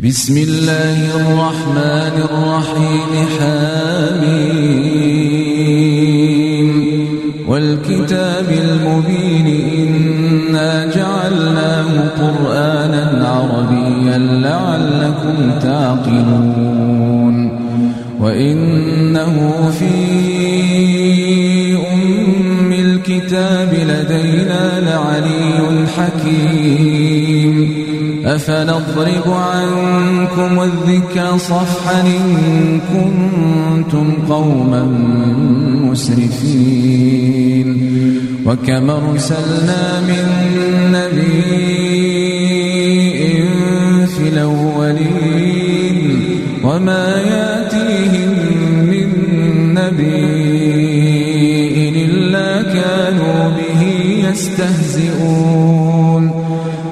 بسم الله الرحمن الرحيم حميم والكتاب المبين إنا جعلناه قرآنا عربيا لعلكم تعقلون. وإنه في أم الكتاب لدينا لعلي حكيم. أفنضرب عنكم الذكر صفحا إن كنتم قوما مسرفين وكم أرسلنا من نبي في الأولين وما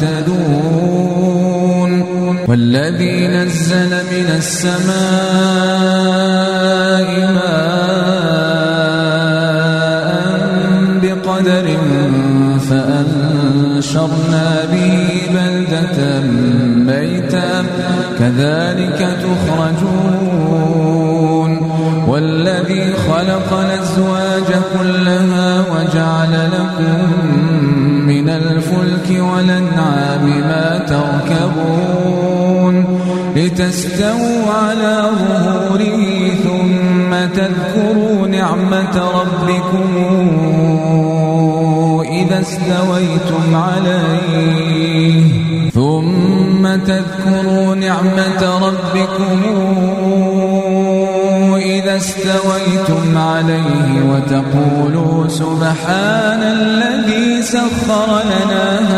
تهتدون والذي نزل من السماء ماء والذي خلق الأزواج كلها وجعل لكم من الفلك والأنعام ما تركبون لتستووا على ظهوره ثم تذكروا نعمة ربكم إذا استويتم عليه. ثم تذكروا نعمة ربكم استويتم عليه وتقولوا سبحان الذي سخر لنا هذا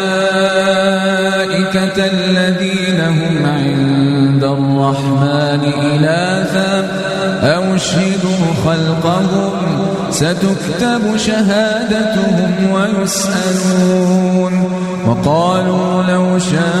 الذين هم عند الرحمن إلاثا أو اشهدوا خلقهم ستكتب شهادتهم ويسألون. وقالوا لو شاء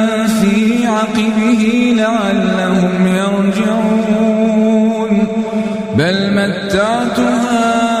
عقبه لعلهم يرجعون. بل متعت هؤلاء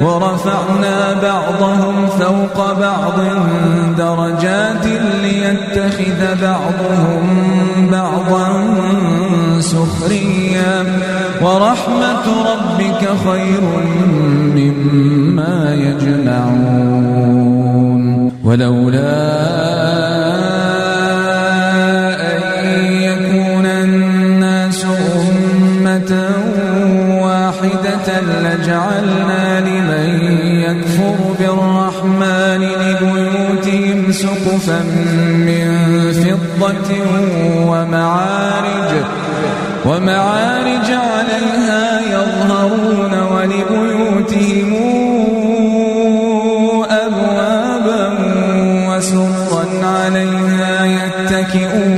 ورفعنا بعضهم فوق بعض درجات ليتخذ بعضهم بعضا سخريا. ورحمة ربك خير مما يجمعون. ولولا لجعلنا سقفا من فضة ومعارج ومعارج عليها يظهرون ولبيوتهم أبوابا وسرا عليها يتكئون.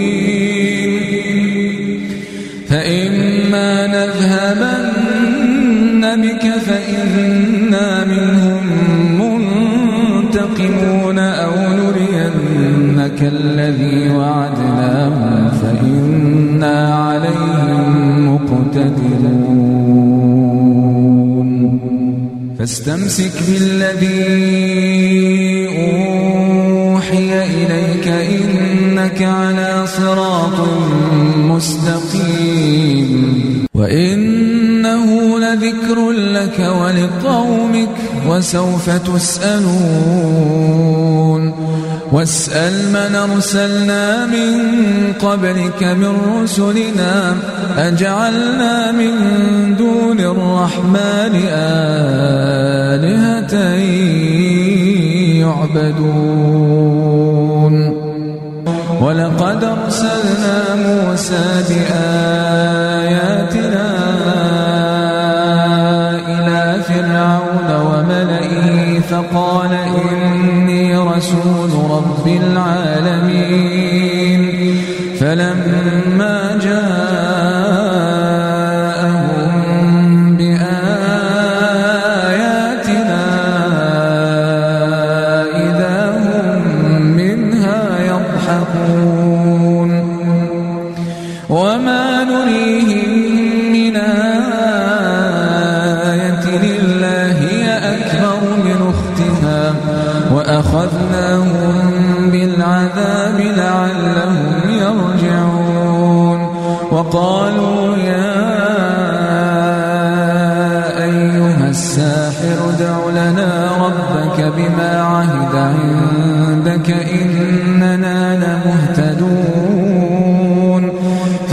فإنا منهم منتقمون أو نرينك الذي وعدناهم فإنا عليهم مقتدرون. فاستمسك بالذي لك ولقومك وسوف تسألون. واسأل من أرسلنا من قبلك من رسلنا أجعلنا من دون الرحمن آلهة يعبدون. ولقد أرسلنا موسى بآياتنا فرعون وملئه فقال إني رسول رب العالمين.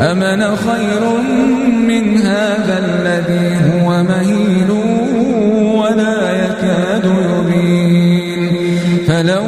أمن خير من هذا الذي هو مهين ولا يكاد يبين فلولا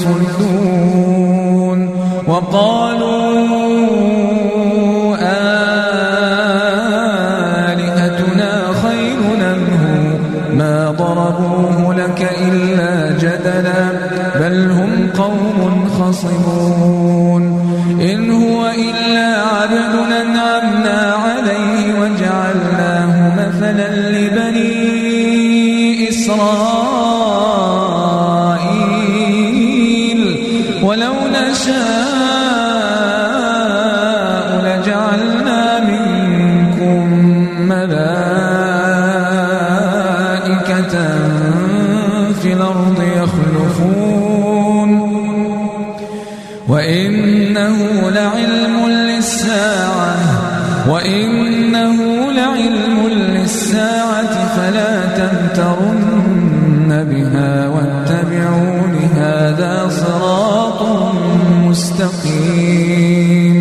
يصدون وقالوا آلهتنا خير منه ما ضربوه لك إلا جدلا بل هم قوم خصمون إن هو إلا عبد أنعمنا عليه وجعلناه مثلا لبني نشاء لجعلنا منكم ملائكة في الأرض يخلفون. وإنه لعلم للساعة وإنه لعلم للساعة فلا تمترن بها واتبعون مستقيم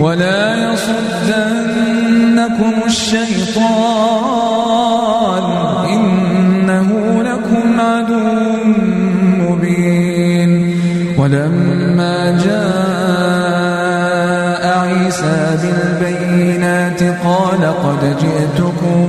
ولا يصدنكم الشيطان إنه لكم عدو مبين ولما جاء عيسى بالبينات قال قد جئتكم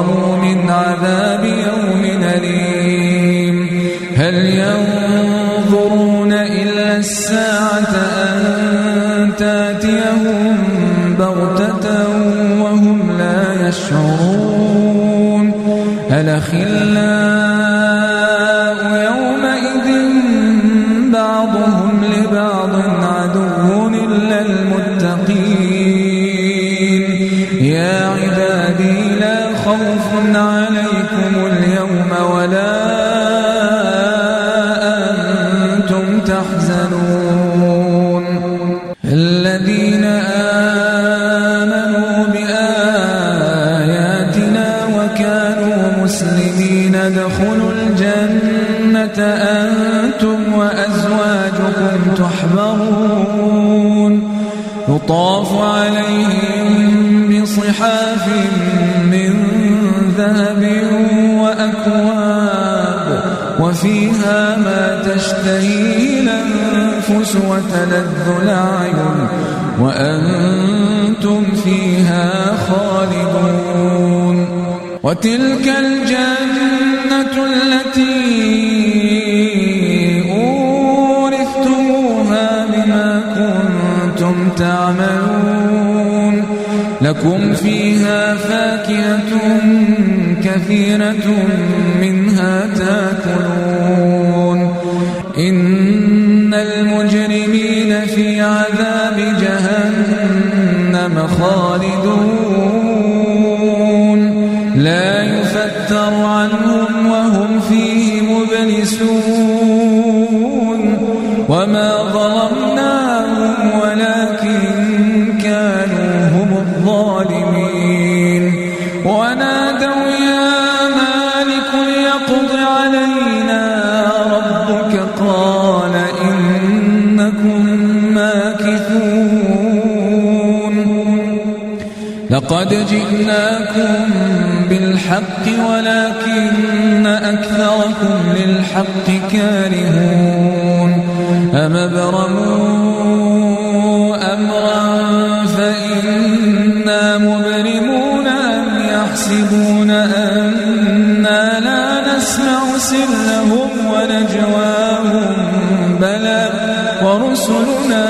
ظلموا من عذاب يوم أليم. هل ينظرون إلا الساعة أن تأتيهم بغتة وهم لا يشعرون؟ الأخلاء يطاف عليهم بصحاف من ذهب وأكواب وفيها ما تشتهي الأنفس وتلذ الأعين وأنتم فيها خالدون وتلك الجنة التي تعملون لكم فيها فاكهة كثيرة منها تأكلون. ماكثون لقد جئناكم بالحق ولكن أكثركم للحق كارهون. أم ابرموا أمرا فإنا مبرمون أم يحسبون أنا لا نسمع سرهم ونجواهم. بلى ورسلنا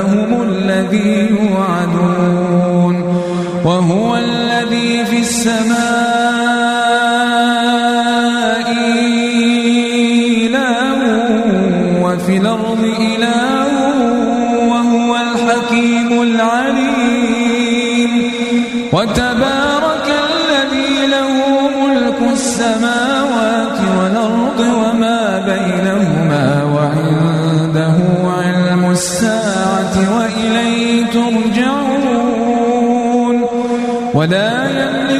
يومهم الذي يوعدون وهو الذي في السماء إله وفي الأرض إله وهو الحكيم العليم. وتبارك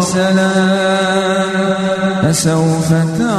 سلام. فسوف تعلم